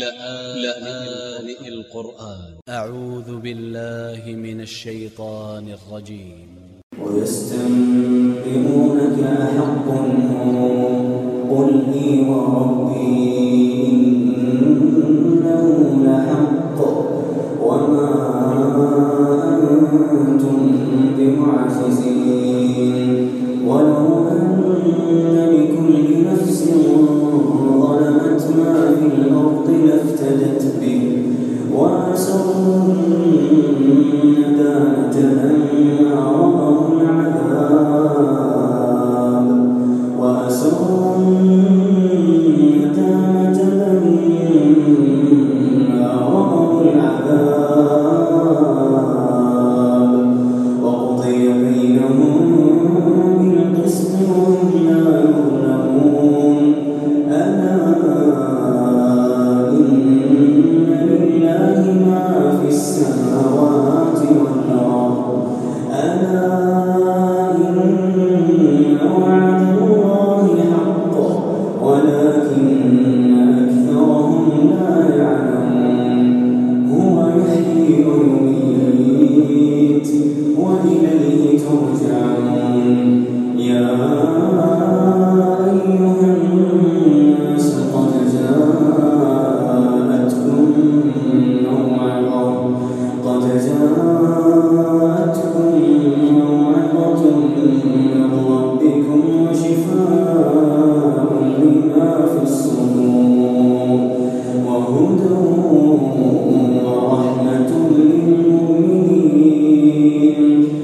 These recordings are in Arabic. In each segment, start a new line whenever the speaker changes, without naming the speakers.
لآن القرآن. أ ع و ذ ب ا ل ل ه من ا ل ش ي ط ا ن ا ل ج ي م
و ي س ت ن ب ئ و ن ك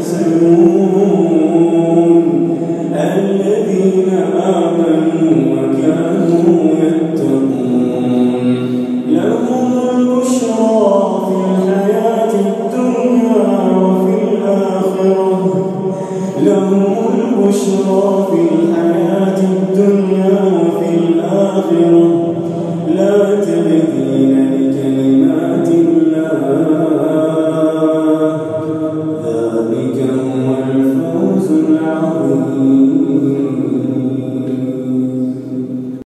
سوء